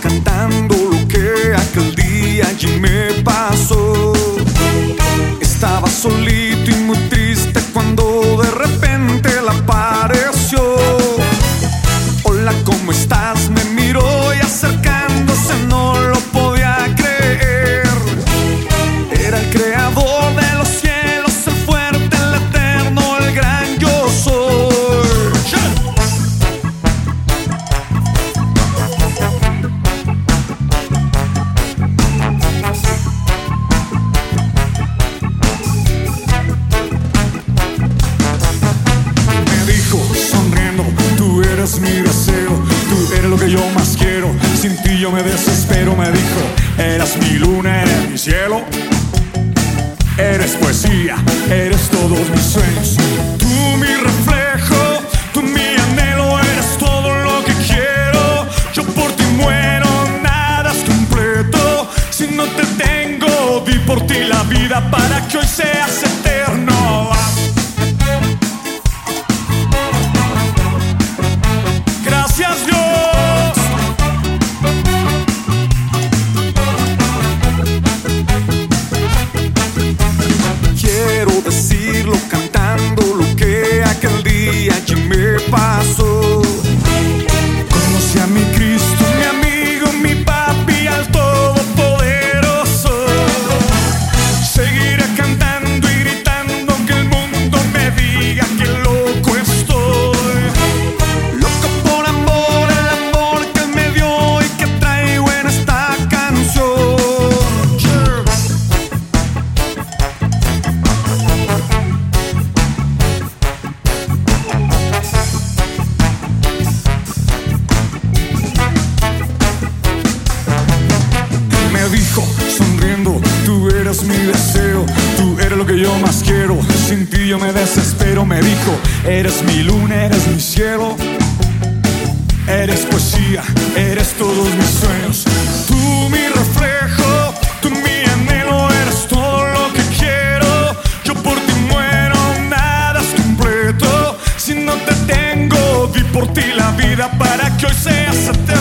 cantando lo que aquel día allí me pasó. Yo me desespero, me dijo, eres mi luna, eres mi cielo, eres poesía, eres todos mis sueños, tú mi reflejo, tú mi anhelo, eres todo lo que quiero, yo por ti muero, nada es completo, si no te tengo, di por ti la vida para que hoy seas deseo, tú eres lo que yo más quiero, sin ti yo me desespero. Me dijo, eres mi luna, eres mi cielo, eres poesía, eres todos mis sueños, tú mi reflejo, tú mi anhelo, eres todo lo que quiero. Yo por ti muero, nada es completo, si no te tengo, di por ti la vida para que hoy seas eterno.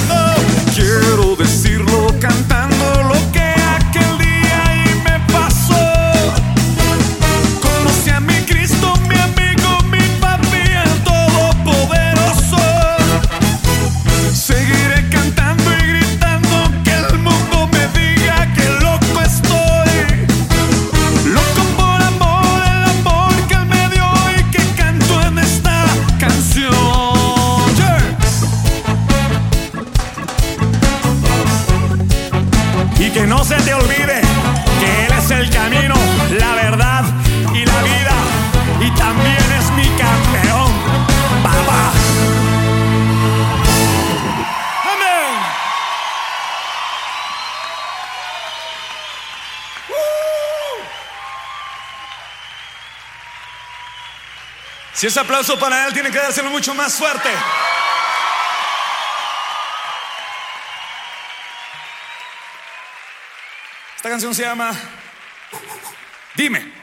Que Él es el camino, la verdad y la vida. Y también es mi campeón, papá. Amén. Si ese aplauso para Él tiene que dárselo mucho más fuerte. Esta canción se llama Dime.